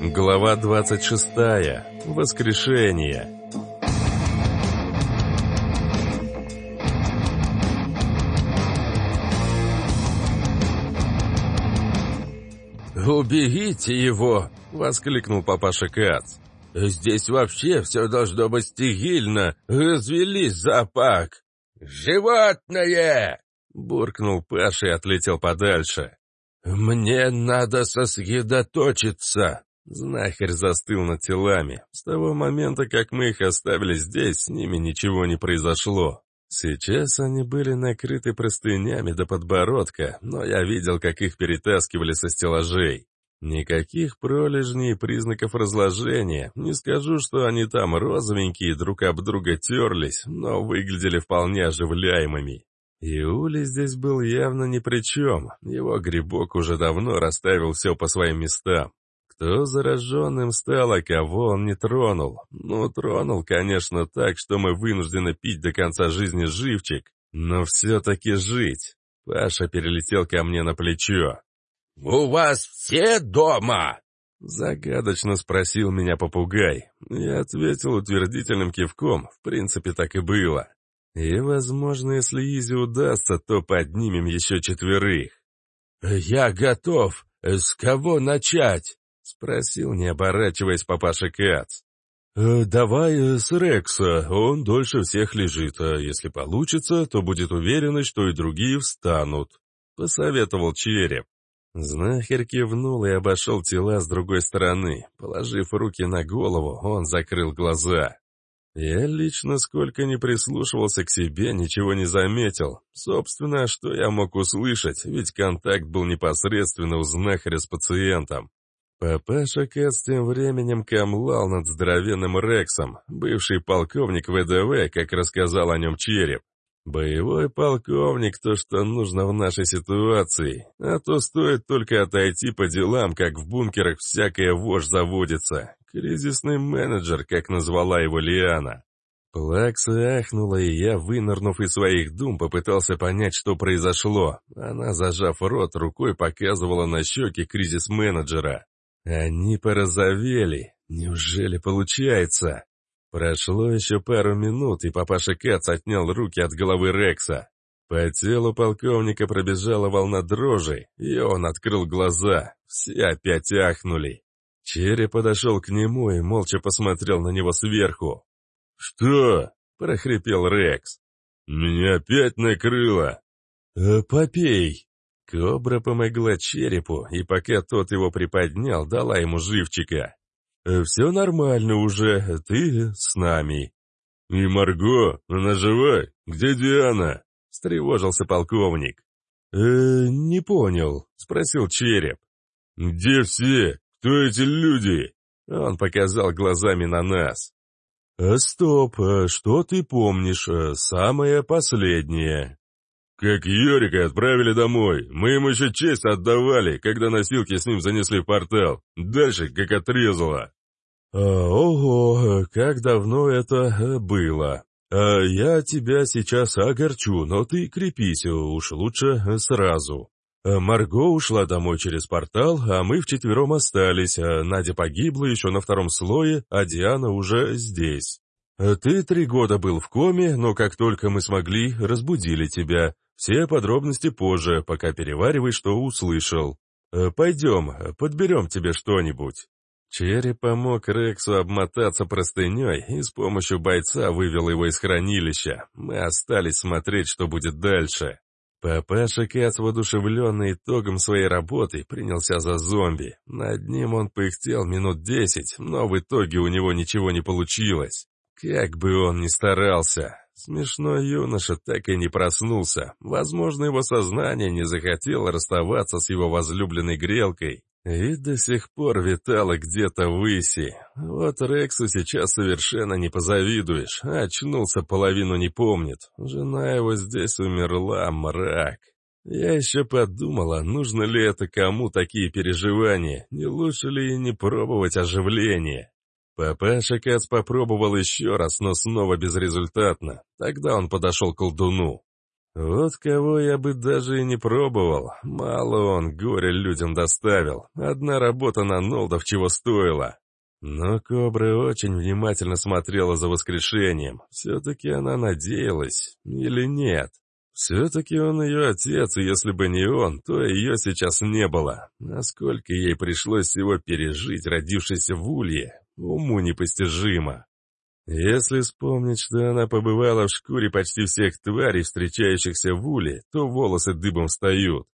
Глава 26. Воскрешение. «Уберите его!» — воскликнул папаша Кац. «Здесь вообще все должно быть стерильно. Развелись зоопарк!» «Животное!» — буркнул Паша и отлетел подальше. «Мне надо сосредоточиться!» Знахарь застыл над телами. С того момента, как мы их оставили здесь, с ними ничего не произошло. Сейчас они были накрыты простынями до подбородка, но я видел, как их перетаскивали со стеллажей. Никаких пролежней и признаков разложения. Не скажу, что они там розовенькие друг об друга терлись, но выглядели вполне оживляемыми. Иули здесь был явно ни при чем. Его грибок уже давно расставил все по своим местам. Кто зараженным стал, а кого он не тронул? Ну, тронул, конечно, так, что мы вынуждены пить до конца жизни живчик, но все-таки жить. Паша перелетел ко мне на плечо. «У вас все дома?» Загадочно спросил меня попугай. Я ответил утвердительным кивком, в принципе, так и было. И, возможно, если Изи удастся, то поднимем еще четверых. «Я готов. С кого начать?» — спросил, не оборачиваясь папаша Кац. «Э, «Давай э, с Рекса, он дольше всех лежит, а если получится, то будет уверенность, что и другие встанут», — посоветовал череп. Знахарь кивнул и обошел тела с другой стороны. Положив руки на голову, он закрыл глаза. Я лично, сколько не прислушивался к себе, ничего не заметил. Собственно, что я мог услышать, ведь контакт был непосредственно у знахаря с пациентом. Папаша Кэц тем временем камлал над здоровенным Рексом, бывший полковник ВДВ, как рассказал о нем Череп. Боевой полковник — то, что нужно в нашей ситуации, а то стоит только отойти по делам, как в бункерах всякая вошь заводится. Кризисный менеджер, как назвала его Лиана. Плакса ахнула, и я, вынырнув из своих дум, попытался понять, что произошло. Она, зажав рот, рукой показывала на щеки кризис-менеджера. Они порозовели. Неужели получается? Прошло еще пару минут, и папаша Кац отнял руки от головы Рекса. По телу полковника пробежала волна дрожи, и он открыл глаза. Все опять ахнули. Черри подошел к нему и молча посмотрел на него сверху. «Что?» — прохрипел Рекс. «Меня опять накрыло!» «Э, «Попей!» Кобра помогла черепу, и пока тот его приподнял, дала ему живчика. «Э, «Все нормально уже, ты с нами». «И Марго, она жива? Где Диана?» — встревожился полковник. «Э, не понял», — спросил череп. «Где все? Кто эти люди?» Он показал глазами на нас. «Э, «Стоп, что ты помнишь? Самое последнее». «Как Йорика отправили домой. Мы ему еще честь отдавали, когда носилки с ним занесли в портал. Дальше как отрезало». А, «Ого, как давно это э, было. А, я тебя сейчас огорчу, но ты крепись, уж лучше сразу». А, Марго ушла домой через портал, а мы вчетвером остались. Надя погибла еще на втором слое, а Диана уже здесь. Ты три года был в коме, но как только мы смогли, разбудили тебя. Все подробности позже, пока переваривай, что услышал. Э, пойдем, подберем тебе что-нибудь». Черри помог Рексу обмотаться простыней и с помощью бойца вывел его из хранилища. Мы остались смотреть, что будет дальше. Папаша Кац, воодушевленный итогом своей работы, принялся за зомби. Над ним он пыхтел минут десять, но в итоге у него ничего не получилось. Как бы он ни старался, Смешной юноша так и не проснулся. Возможно, его сознание не захотело расставаться с его возлюбленной грелкой. И до сих пор витало где-то выси. Вот Рексу сейчас совершенно не позавидуешь. Очнулся, половину не помнит. Жена его здесь умерла, мрак. Я еще подумала, нужно ли это кому такие переживания, не лучше ли не пробовать оживление. Папаша Кац попробовал еще раз, но снова безрезультатно. Тогда он подошел к колдуну. Вот кого я бы даже и не пробовал. Мало он горе людям доставил. Одна работа на Нолдов чего стоила. Но Кобра очень внимательно смотрела за воскрешением. Все-таки она надеялась. Или нет? Все-таки он ее отец, и если бы не он, то ее сейчас не было. Насколько ей пришлось всего пережить, родившейся в Улье, уму непостижимо. Если вспомнить, что она побывала в шкуре почти всех тварей, встречающихся в Уле, то волосы дыбом встают.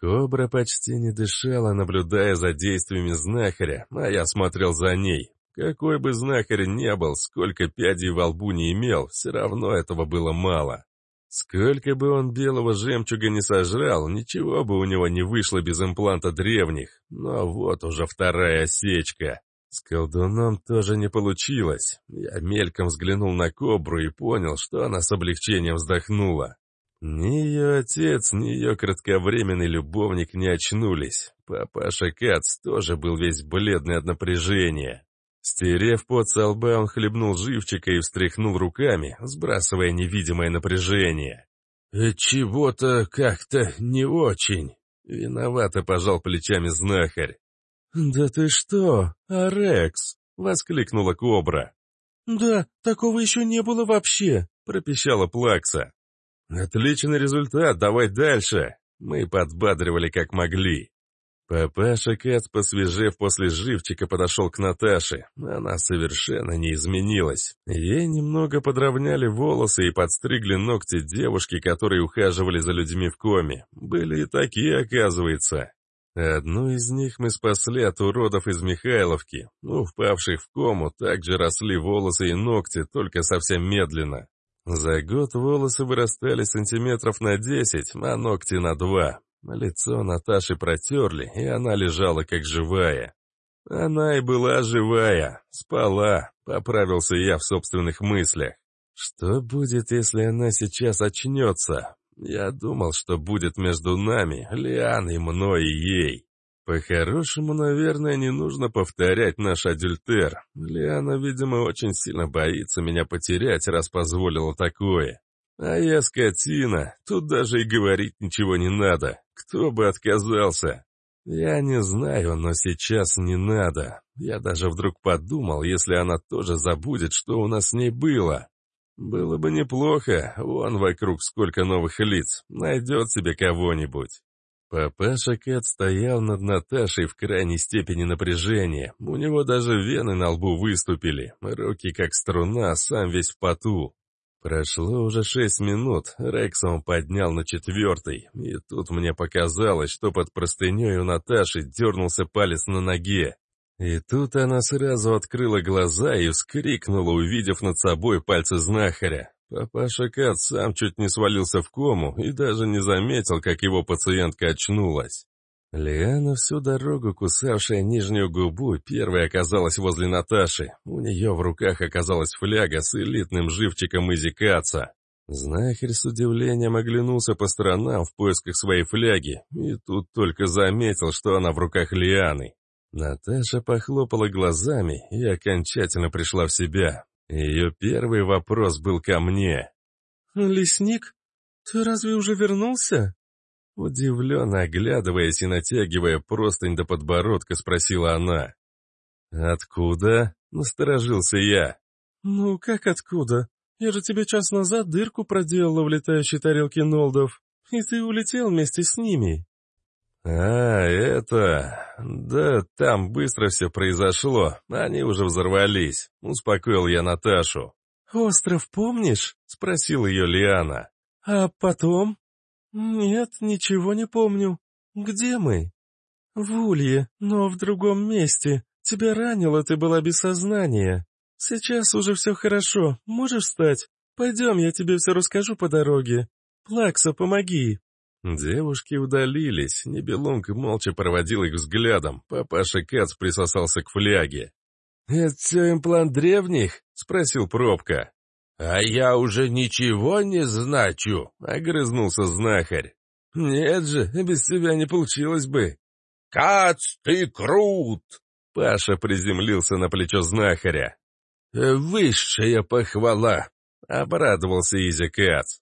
Кобра почти не дышала, наблюдая за действиями знахаря, а я смотрел за ней. Какой бы знахарь ни был, сколько пядей во лбу не имел, все равно этого было мало. Сколько бы он белого жемчуга не сожрал, ничего бы у него не вышло без импланта древних. Но вот уже вторая осечка. С колдуном тоже не получилось. Я мельком взглянул на кобру и понял, что она с облегчением вздохнула. Ни ее отец, ни ее кратковременный любовник не очнулись. Папаша Кац тоже был весь бледный от напряжения. Стерев пот со лба, он хлебнул живчика и встряхнул руками, сбрасывая невидимое напряжение. «Э, «Чего-то как-то не очень», — виновато пожал плечами знахарь. «Да ты что, Арекс!» — воскликнула Кобра. «Да, такого еще не было вообще!» — пропищала Плакса. «Отличный результат, давай дальше!» Мы подбадривали как могли. Папаша Кац, посвежев после живчика, подошел к Наташе. Она совершенно не изменилась. Ей немного подровняли волосы и подстригли ногти девушки, которые ухаживали за людьми в коме. Были и такие, оказывается. Одну из них мы спасли от уродов из Михайловки. У впавших в кому также росли волосы и ногти, только совсем медленно. За год волосы вырастали сантиметров на десять, а ногти на два. Лицо Наташи протерли, и она лежала как живая. Она и была живая, спала, поправился я в собственных мыслях. Что будет, если она сейчас очнется? Я думал, что будет между нами, Лианой, мной и ей. По-хорошему, наверное, не нужно повторять наш адюльтер. Лиана, видимо, очень сильно боится меня потерять, раз позволила такое. А я скотина, тут даже и говорить ничего не надо. Кто бы отказался? Я не знаю, но сейчас не надо. Я даже вдруг подумал, если она тоже забудет, что у нас с ней было. Было бы неплохо, вон вокруг сколько новых лиц, найдет себе кого-нибудь. Папаша Кэт стоял над Наташей в крайней степени напряжения. У него даже вены на лбу выступили, руки как струна, сам весь в поту. Прошло уже шесть минут, Рекса он поднял на четвертый, и тут мне показалось, что под простыней у Наташи дернулся палец на ноге. И тут она сразу открыла глаза и вскрикнула, увидев над собой пальцы знахаря. Папаша Кат сам чуть не свалился в кому и даже не заметил, как его пациентка очнулась. Лиана, всю дорогу кусавшая нижнюю губу, первой оказалась возле Наташи. У нее в руках оказалась фляга с элитным живчиком Изи Каца. Знахарь с удивлением оглянулся по сторонам в поисках своей фляги, и тут только заметил, что она в руках Лианы. Наташа похлопала глазами и окончательно пришла в себя. Ее первый вопрос был ко мне. «Лесник, ты разве уже вернулся?» Удивленно оглядываясь и натягивая простынь до подбородка, спросила она. «Откуда?» — насторожился я. «Ну, как откуда? Я же тебе час назад дырку проделала в летающей тарелке Нолдов, и ты улетел вместе с ними». «А, это... Да там быстро все произошло, они уже взорвались», — успокоил я Наташу. «Остров помнишь?» — спросил ее Лиана. «А потом?» «Нет, ничего не помню. Где мы?» «В Улье, но в другом месте. Тебя ранило, ты была без сознания. Сейчас уже все хорошо, можешь встать? Пойдем, я тебе все расскажу по дороге. Плакса, помоги!» Девушки удалились, Небелунг молча проводил их взглядом, папаша Кац присосался к фляге. «Это все имплант древних?» — спросил Пробка. «А я уже ничего не значу», — огрызнулся знахарь. «Нет же, без тебя не получилось бы». «Кац, ты крут!» Паша приземлился на плечо знахаря. «Высшая похвала!» — обрадовался Изя Кац.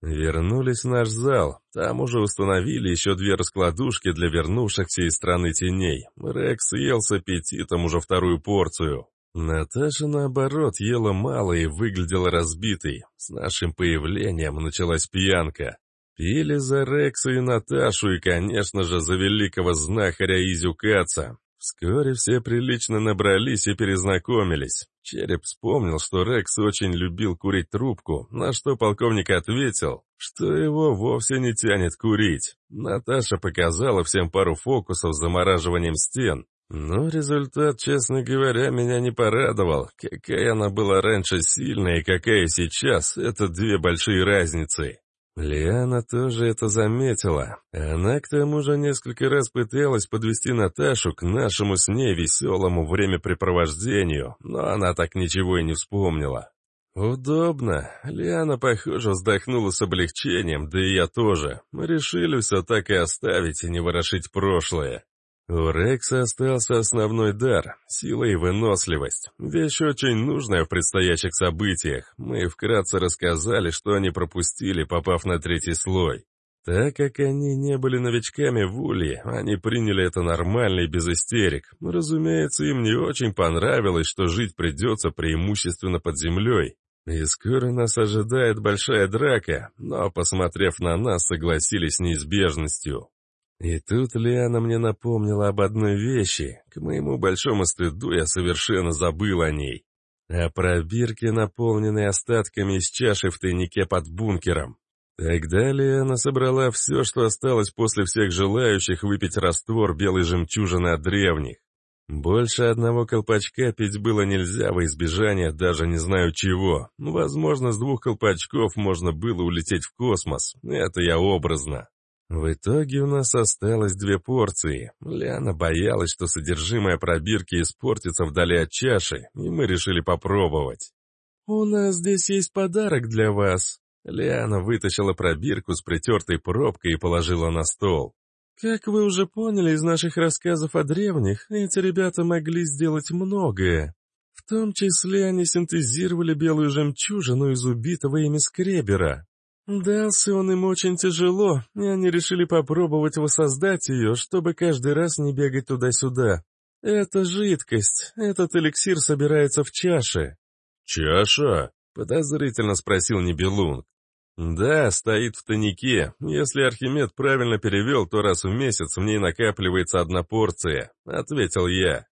Вернулись в наш зал. Там уже установили еще две раскладушки для вернувшихся из страны теней. Рекс ел с аппетитом уже вторую порцию. Наташа, наоборот, ела мало и выглядела разбитой. С нашим появлением началась пьянка. Пили за Рекса и Наташу и, конечно же, за великого знахаря Изюкаца. Вскоре все прилично набрались и перезнакомились. Череп вспомнил, что Рекс очень любил курить трубку, на что полковник ответил, что его вовсе не тянет курить. Наташа показала всем пару фокусов с замораживанием стен. Но результат, честно говоря, меня не порадовал. Какая она была раньше сильная и какая сейчас, это две большие разницы. Лиана тоже это заметила. Она к тому же несколько раз пыталась подвести Наташу к нашему с ней веселому времяпрепровождению, но она так ничего и не вспомнила. «Удобно. Лиана, похоже, вздохнула с облегчением, да и я тоже. Мы решили все так и оставить и не ворошить прошлое. У Рекса остался основной дар — сила и выносливость. Вещь очень нужная в предстоящих событиях. Мы вкратце рассказали, что они пропустили, попав на третий слой. Так как они не были новичками в Улье, они приняли это нормально и без истерик. Разумеется, им не очень понравилось, что жить придется преимущественно под землей. И скоро нас ожидает большая драка, но, посмотрев на нас, согласились с неизбежностью. И тут Лиана мне напомнила об одной вещи. К моему большому стыду я совершенно забыл о ней. О пробирке, наполненной остатками из чаши в тайнике под бункером. Тогда Лиана собрала все, что осталось после всех желающих выпить раствор белой жемчужины от древних. Больше одного колпачка пить было нельзя во избежание даже не знаю чего. Возможно, с двух колпачков можно было улететь в космос. Это я образно. В итоге у нас осталось две порции. Ляна боялась, что содержимое пробирки испортится вдали от чаши, и мы решили попробовать. «У нас здесь есть подарок для вас». Лиана вытащила пробирку с притертой пробкой и положила на стол. «Как вы уже поняли из наших рассказов о древних, эти ребята могли сделать многое. В том числе они синтезировали белую жемчужину из убитого ими скребера. Дался он им очень тяжело, и они решили попробовать воссоздать ее, чтобы каждый раз не бегать туда-сюда. Это жидкость, этот эликсир собирается в чаше. «Чаша?» — подозрительно спросил Небелунг. «Да, стоит в тайнике. Если Архимед правильно перевел, то раз в месяц в ней накапливается одна порция», — ответил я.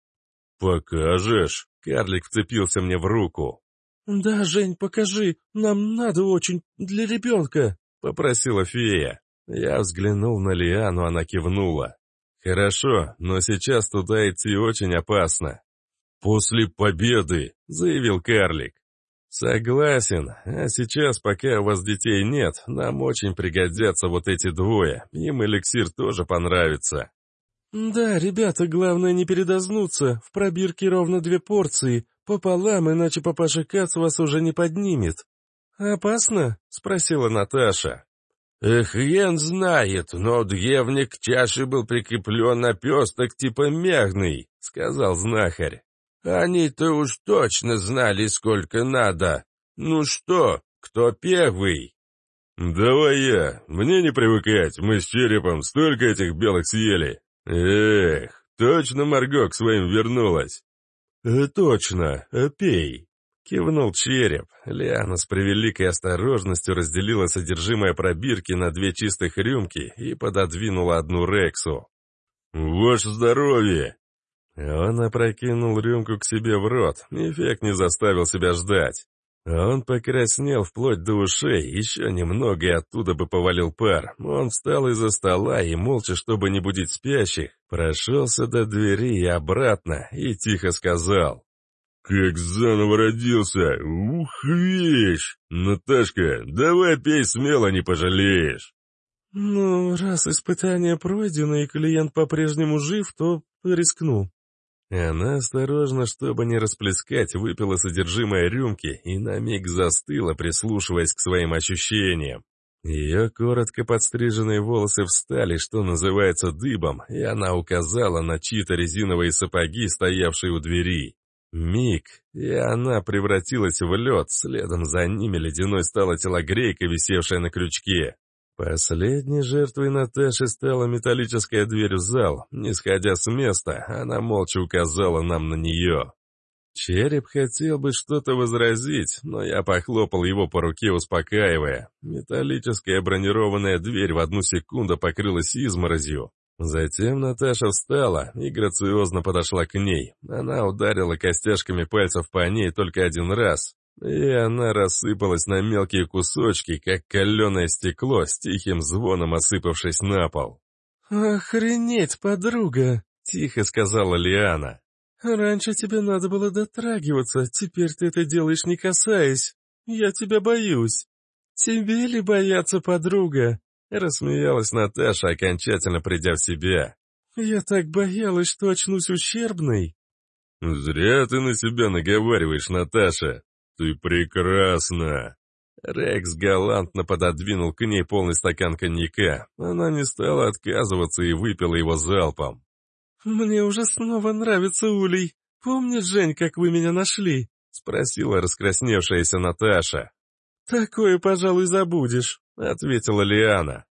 «Покажешь?» — карлик вцепился мне в руку. «Да, Жень, покажи, нам надо очень, для ребенка», — попросила фея. Я взглянул на Лиану, она кивнула. «Хорошо, но сейчас туда идти очень опасно». «После победы», — заявил карлик. «Согласен, а сейчас, пока у вас детей нет, нам очень пригодятся вот эти двое, им эликсир тоже понравится». «Да, ребята, главное не передознуться, в пробирке ровно две порции, «Пополам, иначе папаша Кац вас уже не поднимет». «Опасно?» — спросила Наташа. «Эх, Йен знает, но дьевник к чаше был прикреплен на песток типа мягный», — сказал знахарь. «Они-то уж точно знали, сколько надо. Ну что, кто первый?» «Давай я. Мне не привыкать, мы с черепом столько этих белых съели. Эх, точно Марго к своим вернулась». «Э, «Точно, э, пей», — кивнул череп. Лиана с превеликой осторожностью разделила содержимое пробирки на две чистых рюмки и пододвинула одну Рексу. «Ваше здоровье!» Он опрокинул рюмку к себе в рот, эффект не заставил себя ждать. Он покраснел вплоть до ушей, еще немного и оттуда бы повалил пар. Он встал из-за стола и, молча, чтобы не будить спящих, прошелся до двери и обратно, и тихо сказал. «Как заново родился! Ух, вещь! Наташка, давай пей смело, не пожалеешь!» «Ну, раз испытание пройдено и клиент по-прежнему жив, то рискну», она осторожно, чтобы не расплескать, выпила содержимое рюмки и на миг застыла, прислушиваясь к своим ощущениям. Ее коротко подстриженные волосы встали, что называется, дыбом, и она указала на чьи-то резиновые сапоги, стоявшие у двери. Миг, и она превратилась в лед, следом за ними ледяной стала телогрейка, висевшая на крючке. Последней жертвой Наташи стала металлическая дверь в зал. Не сходя с места, она молча указала нам на нее. Череп хотел бы что-то возразить, но я похлопал его по руке, успокаивая. Металлическая бронированная дверь в одну секунду покрылась изморозью. Затем Наташа встала и грациозно подошла к ней. Она ударила костяшками пальцев по ней только один раз, и она рассыпалась на мелкие кусочки, как каленое стекло, с тихим звоном осыпавшись на пол. «Охренеть, подруга!» — тихо сказала Лиана. «Раньше тебе надо было дотрагиваться, теперь ты это делаешь не касаясь. Я тебя боюсь». «Тебе ли бояться, подруга?» — рассмеялась Наташа, окончательно придя в себя. «Я так боялась, что очнусь ущербной». «Зря ты на себя наговариваешь, Наташа», «Ты прекрасна!» Рекс галантно пододвинул к ней полный стакан коньяка. Она не стала отказываться и выпила его залпом. «Мне уже снова нравится улей. Помнишь, Жень, как вы меня нашли?» — спросила раскрасневшаяся Наташа. «Такое, пожалуй, забудешь», — ответила Лиана.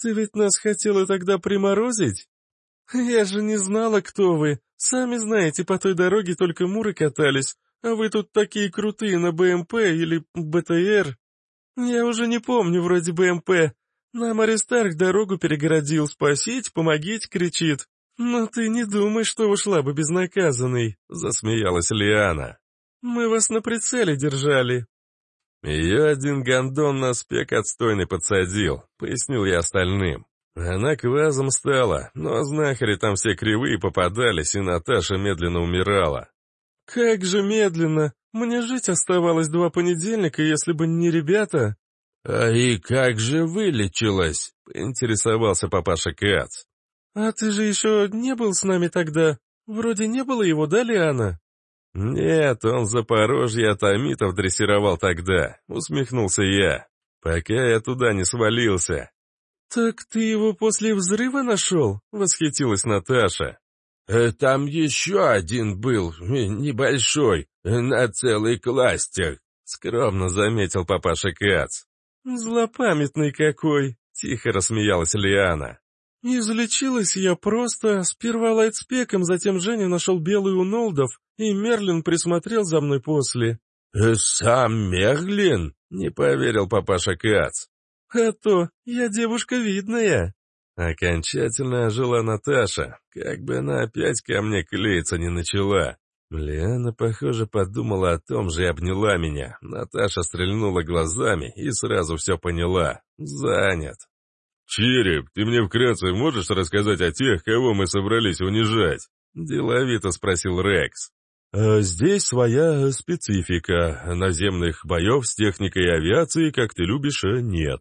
«Ты ведь нас хотела тогда приморозить?» «Я же не знала, кто вы. Сами знаете, по той дороге только муры катались, а вы тут такие крутые на БМП или БТР. Я уже не помню, вроде БМП. Нам Аристарх дорогу перегородил, спасить, помогите, кричит. Но ты не думай, что ушла бы безнаказанной, засмеялась Лиана. Мы вас на прицеле держали. Ее один гондон на спек отстойный подсадил, пояснил я остальным. Она квазом стала, но знахари там все кривые попадались, и Наташа медленно умирала. «Как же медленно! Мне жить оставалось два понедельника, если бы не ребята!» «А и как же вылечилась?» — поинтересовался папаша Кац. «А ты же еще не был с нами тогда? Вроде не было его, да, Лиана?» «Нет, он Запорожье атомитов дрессировал тогда», — усмехнулся я, «пока я туда не свалился». «Так ты его после взрыва нашел?» — восхитилась Наташа. Э, «Там еще один был, э, небольшой, э, на целый кластер», — скромно заметил папаша Кац. «Злопамятный какой!» — тихо рассмеялась Лиана. «Излечилась я просто. Сперва лайтспеком, затем Женя нашел белый у Нолдов, и Мерлин присмотрел за мной после». «Сам Мерлин?» — не поверил папаша Кац. «А то, я девушка видная». Окончательно ожила Наташа, как бы она опять ко мне клеиться не начала. Лиана, похоже, подумала о том же и обняла меня. Наташа стрельнула глазами и сразу все поняла. Занят. «Череп, ты мне вкратце можешь рассказать о тех, кого мы собрались унижать?» Деловито спросил Рекс. «А «Здесь своя специфика. Наземных боев с техникой и авиацией, как ты любишь, нет.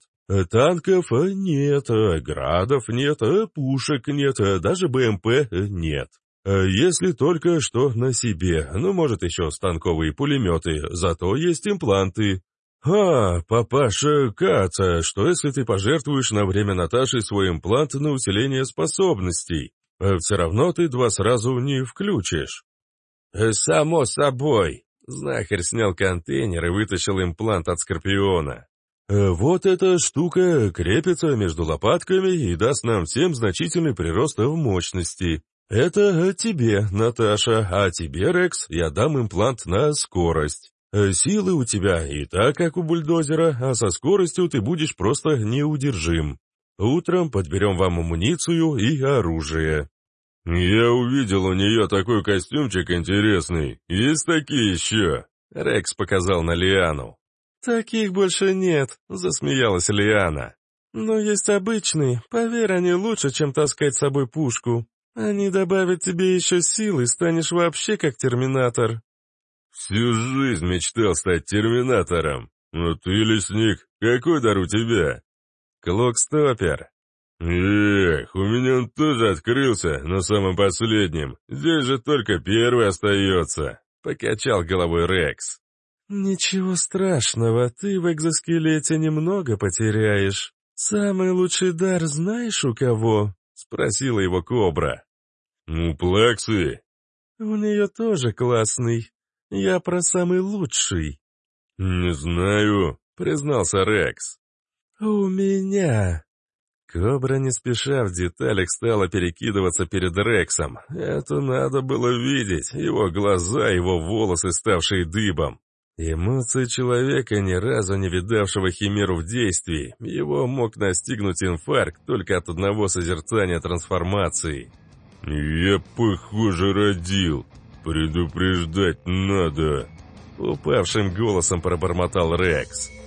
Танков нет, градов нет, пушек нет, даже БМП нет. Если только что на себе, ну, может, еще станковые пулеметы, зато есть импланты. А, папаша Каца, что если ты пожертвуешь на время Наташи свой имплант на усиление способностей? Все равно ты два сразу не включишь. Само собой. Знахарь снял контейнер и вытащил имплант от Скорпиона. Э, вот эта штука крепится между лопатками и даст нам всем значительный прирост в мощности. Это тебе, Наташа, а тебе, Рекс, я дам имплант на скорость. Э, силы у тебя и так, как у бульдозера, а со скоростью ты будешь просто неудержим. Утром подберем вам амуницию и оружие. «Я увидел у нее такой костюмчик интересный. Есть такие еще?» Рекс показал на Лиану. «Таких больше нет», — засмеялась Лиана. «Но есть обычные, поверь, они лучше, чем таскать с собой пушку. Они добавят тебе еще силы, станешь вообще как терминатор». «Всю жизнь мечтал стать терминатором. Но ты, лесник, какой дар у тебя?» «Клокстопер». «Эх, у меня он тоже открылся, но самым последним. Здесь же только первый остается», — покачал головой Рекс. «Ничего страшного, ты в экзоскелете немного потеряешь. Самый лучший дар знаешь у кого?» — спросила его Кобра. «У Плаксы». «У нее тоже классный. Я про самый лучший». «Не знаю», — признался Рекс. «У меня...» Кобра не спеша в деталях стала перекидываться перед Рексом. Это надо было видеть, его глаза, его волосы, ставшие дыбом. Эмоции человека, ни разу не видавшего химеру в действии, его мог настигнуть инфаркт только от одного созерцания трансформации. «Я, похоже, родил. Предупреждать надо», — упавшим голосом пробормотал Рекс. «Рекс».